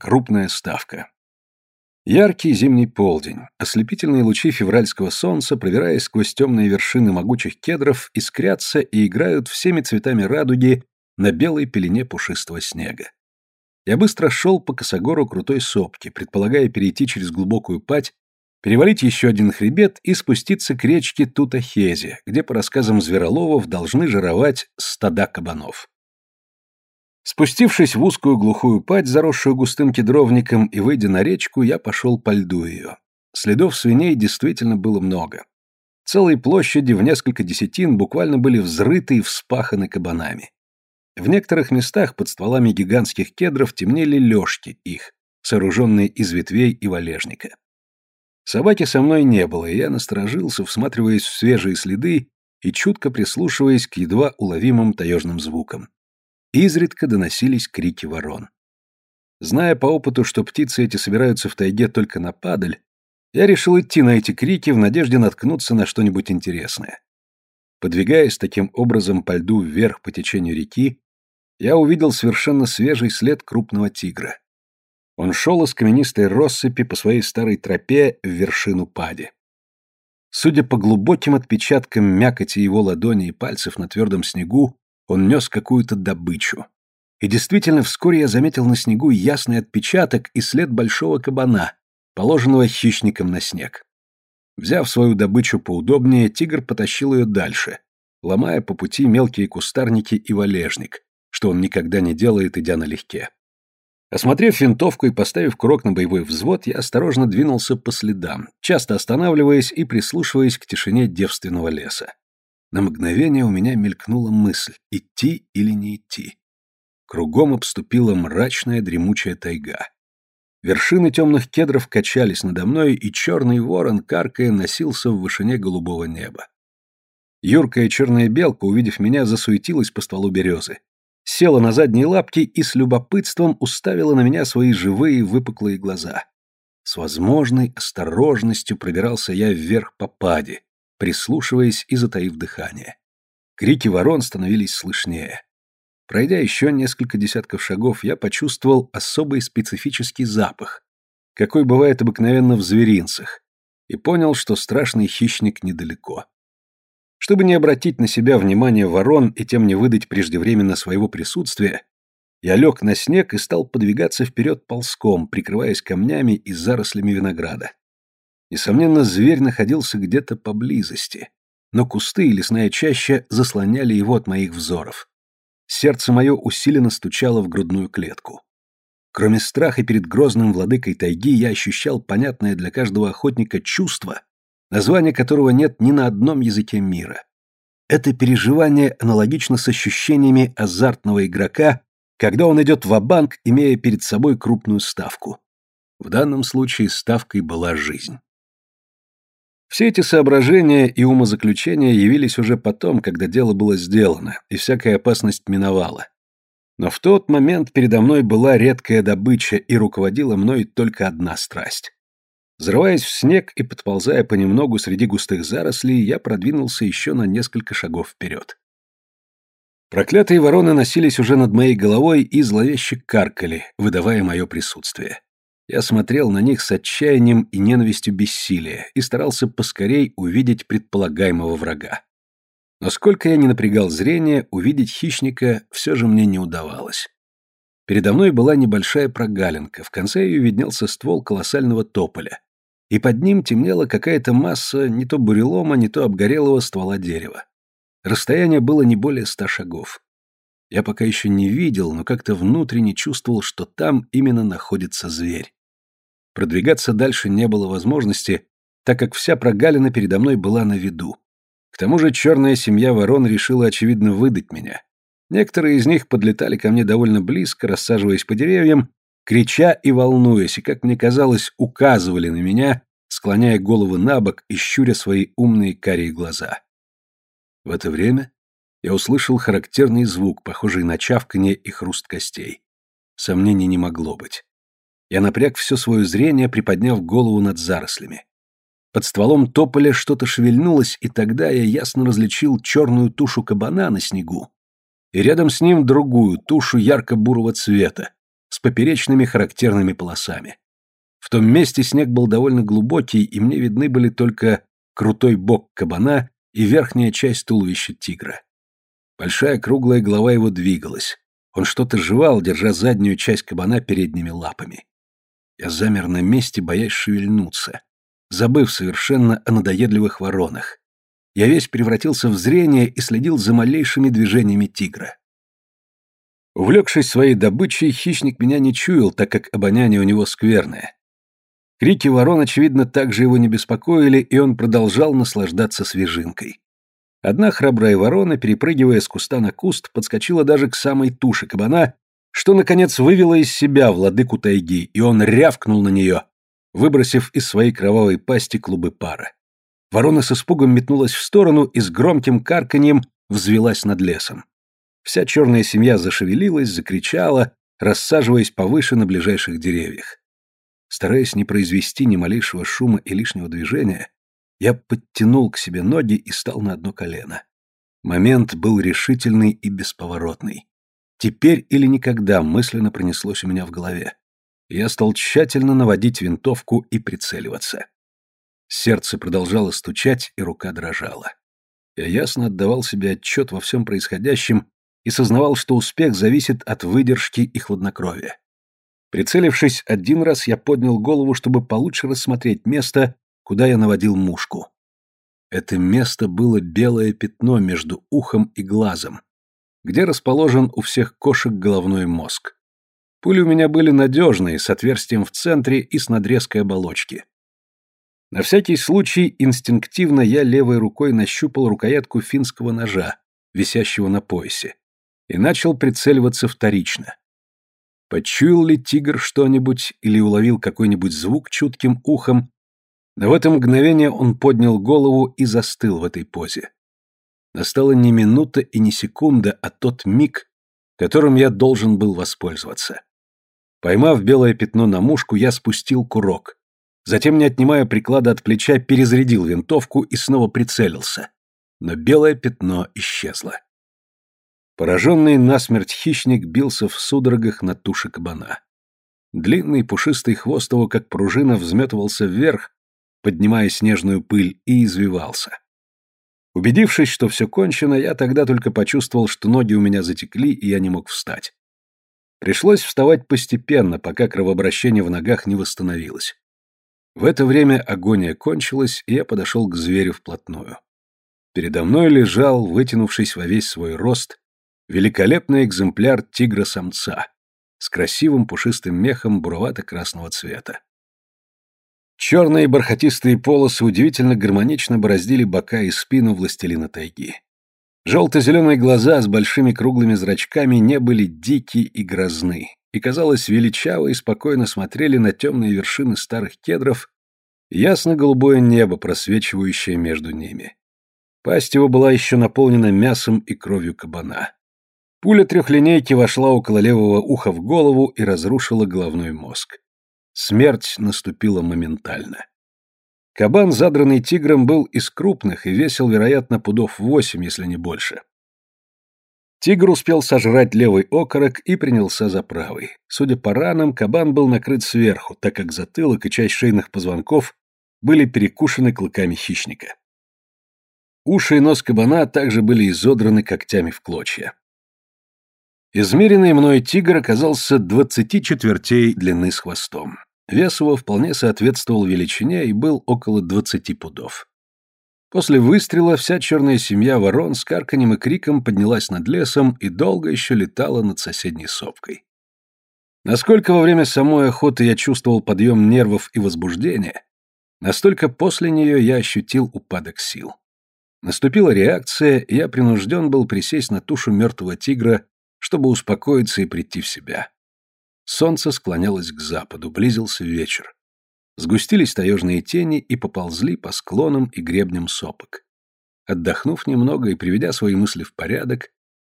Крупная ставка. Яркий зимний полдень. Ослепительные лучи февральского солнца, пробираясь сквозь темные вершины могучих кедров, искрятся и играют всеми цветами радуги на белой пелене пушистого снега. Я быстро шел по косогору крутой сопки, предполагая перейти через глубокую пать, перевалить еще один хребет и спуститься к речке Тутахезе, где, по рассказам звероловов, должны жировать стада кабанов. Спустившись в узкую глухую пать, заросшую густым кедровником, и выйдя на речку, я пошел по льду ее. Следов свиней действительно было много. Целые площади в несколько десятин буквально были взрыты и вспаханы кабанами. В некоторых местах под стволами гигантских кедров темнели лёжки их, сооруженные из ветвей и валежника. Собаки со мной не было, и я насторожился, всматриваясь в свежие следы и чутко прислушиваясь к едва уловимым таежным звукам. Изредка доносились крики ворон. Зная по опыту, что птицы эти собираются в тайге только на падаль, я решил идти на эти крики в надежде наткнуться на что-нибудь интересное. Подвигаясь таким образом по льду вверх по течению реки, я увидел совершенно свежий след крупного тигра. Он шел из каменистой россыпи по своей старой тропе в вершину пади. Судя по глубоким отпечаткам мякоти его ладони и пальцев на твердом снегу, он нес какую-то добычу. И действительно, вскоре я заметил на снегу ясный отпечаток и след большого кабана, положенного хищником на снег. Взяв свою добычу поудобнее, тигр потащил ее дальше, ломая по пути мелкие кустарники и валежник, что он никогда не делает, идя налегке. Осмотрев винтовку и поставив курок на боевой взвод, я осторожно двинулся по следам, часто останавливаясь и прислушиваясь к тишине девственного леса. На мгновение у меня мелькнула мысль, идти или не идти. Кругом обступила мрачная дремучая тайга. Вершины темных кедров качались надо мной, и черный ворон, каркая, носился в вышине голубого неба. Юркая черная белка, увидев меня, засуетилась по стволу березы села на задние лапки и с любопытством уставила на меня свои живые выпуклые глаза. С возможной осторожностью пробирался я вверх по паде, прислушиваясь и затаив дыхание. Крики ворон становились слышнее. Пройдя еще несколько десятков шагов, я почувствовал особый специфический запах, какой бывает обыкновенно в зверинцах, и понял, что страшный хищник недалеко. Чтобы не обратить на себя внимание ворон и тем не выдать преждевременно своего присутствия, я лег на снег и стал подвигаться вперед ползком, прикрываясь камнями и зарослями винограда. Несомненно, зверь находился где-то поблизости, но кусты и лесная чаща заслоняли его от моих взоров. Сердце мое усиленно стучало в грудную клетку. Кроме страха перед грозным владыкой тайги, я ощущал понятное для каждого охотника чувство, название которого нет ни на одном языке мира. Это переживание аналогично с ощущениями азартного игрока, когда он идет в банк имея перед собой крупную ставку. В данном случае ставкой была жизнь. Все эти соображения и умозаключения явились уже потом, когда дело было сделано, и всякая опасность миновала. Но в тот момент передо мной была редкая добыча, и руководила мной только одна страсть. Взрываясь в снег и подползая понемногу среди густых зарослей, я продвинулся еще на несколько шагов вперед. Проклятые вороны носились уже над моей головой и зловеще каркали, выдавая мое присутствие. Я смотрел на них с отчаянием и ненавистью бессилия и старался поскорей увидеть предполагаемого врага. Но сколько я не напрягал зрение, увидеть хищника все же мне не удавалось. Передо мной была небольшая прогалинка, в конце ее виднелся ствол колоссального тополя, и под ним темнела какая-то масса не то бурелома, не то обгорелого ствола дерева. Расстояние было не более ста шагов. Я пока еще не видел, но как-то внутренне чувствовал, что там именно находится зверь. Продвигаться дальше не было возможности, так как вся прогалина передо мной была на виду. К тому же черная семья ворон решила, очевидно, выдать меня. Некоторые из них подлетали ко мне довольно близко, рассаживаясь по деревьям, крича и волнуясь, и, как мне казалось, указывали на меня, склоняя головы на бок и щуря свои умные карие глаза. В это время я услышал характерный звук, похожий на чавканье и хруст костей. Сомнений не могло быть. Я напряг все свое зрение, приподняв голову над зарослями. Под стволом тополя что-то шевельнулось, и тогда я ясно различил черную тушу кабана на снегу, и рядом с ним другую тушу ярко-бурого цвета, с поперечными характерными полосами. В том месте снег был довольно глубокий, и мне видны были только крутой бок кабана и верхняя часть туловища тигра. Большая круглая голова его двигалась. Он что-то жевал, держа заднюю часть кабана передними лапами. Я замер на месте, боясь шевельнуться, забыв совершенно о надоедливых воронах. Я весь превратился в зрение и следил за малейшими движениями тигра. Увлекшись своей добычей, хищник меня не чуял, так как обоняние у него скверное. Крики ворон, очевидно, также его не беспокоили, и он продолжал наслаждаться свежинкой. Одна храбрая ворона, перепрыгивая с куста на куст, подскочила даже к самой туше кабана, что, наконец, вывела из себя владыку тайги, и он рявкнул на нее, выбросив из своей кровавой пасти клубы пара. Ворона с испугом метнулась в сторону и с громким карканьем взвелась над лесом. Вся черная семья зашевелилась, закричала, рассаживаясь повыше на ближайших деревьях. Стараясь не произвести ни малейшего шума и лишнего движения, я подтянул к себе ноги и стал на одно колено. Момент был решительный и бесповоротный. Теперь или никогда мысленно пронеслось у меня в голове. Я стал тщательно наводить винтовку и прицеливаться. Сердце продолжало стучать, и рука дрожала. Я ясно отдавал себе отчет во всем происходящем и сознавал, что успех зависит от выдержки и хладнокровия. Прицелившись один раз, я поднял голову, чтобы получше рассмотреть место, куда я наводил мушку. Это место было белое пятно между ухом и глазом, где расположен у всех кошек головной мозг. Пули у меня были надежные, с отверстием в центре и с надрезкой оболочки. На всякий случай инстинктивно я левой рукой нащупал рукоятку финского ножа, висящего на поясе, и начал прицеливаться вторично. Почуял ли тигр что-нибудь или уловил какой-нибудь звук чутким ухом, но в это мгновение он поднял голову и застыл в этой позе. Настала не минута и не секунда, а тот миг, которым я должен был воспользоваться. Поймав белое пятно на мушку, я спустил курок, Затем, не отнимая приклада от плеча, перезарядил винтовку и снова прицелился. Но белое пятно исчезло. Пораженный насмерть хищник бился в судорогах на туше кабана. Длинный пушистый хвост его, как пружина, взметывался вверх, поднимая снежную пыль, и извивался. Убедившись, что все кончено, я тогда только почувствовал, что ноги у меня затекли, и я не мог встать. Пришлось вставать постепенно, пока кровообращение в ногах не восстановилось. В это время агония кончилась, и я подошел к зверю вплотную. Передо мной лежал, вытянувшись во весь свой рост, великолепный экземпляр тигра-самца с красивым пушистым мехом буровато-красного цвета. Черные бархатистые полосы удивительно гармонично бороздили бока и спину властелина тайги. Желто-зеленые глаза с большими круглыми зрачками не были дикие и грозны, и, казалось, величаво и спокойно смотрели на темные вершины старых кедров ясно-голубое небо, просвечивающее между ними. Пасть его была еще наполнена мясом и кровью кабана. Пуля трехлинейки вошла около левого уха в голову и разрушила головной мозг. Смерть наступила моментально. Кабан, задранный тигром, был из крупных и весил, вероятно, пудов восемь, если не больше. Тигр успел сожрать левый окорок и принялся за правый. Судя по ранам, кабан был накрыт сверху, так как затылок и часть шейных позвонков были перекушены клыками хищника. Уши и нос кабана также были изодраны когтями в клочья. Измеренный мной тигр оказался двадцати четвертей длины с хвостом. Вес его вполне соответствовал величине и был около двадцати пудов. После выстрела вся черная семья ворон с карканем и криком поднялась над лесом и долго еще летала над соседней сопкой. Насколько во время самой охоты я чувствовал подъем нервов и возбуждения, настолько после нее я ощутил упадок сил. Наступила реакция, и я принужден был присесть на тушу мертвого тигра, чтобы успокоиться и прийти в себя. Солнце склонялось к западу, близился вечер. Сгустились таежные тени и поползли по склонам и гребням сопок. Отдохнув немного и приведя свои мысли в порядок,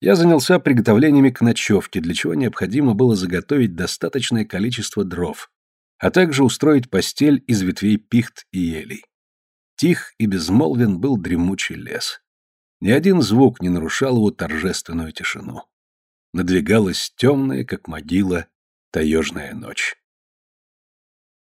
я занялся приготовлениями к ночевке, для чего необходимо было заготовить достаточное количество дров, а также устроить постель из ветвей пихт и елей. Тих и безмолвен был дремучий лес. Ни один звук не нарушал его торжественную тишину. Надвигалась темная, как могила, таежная ночь.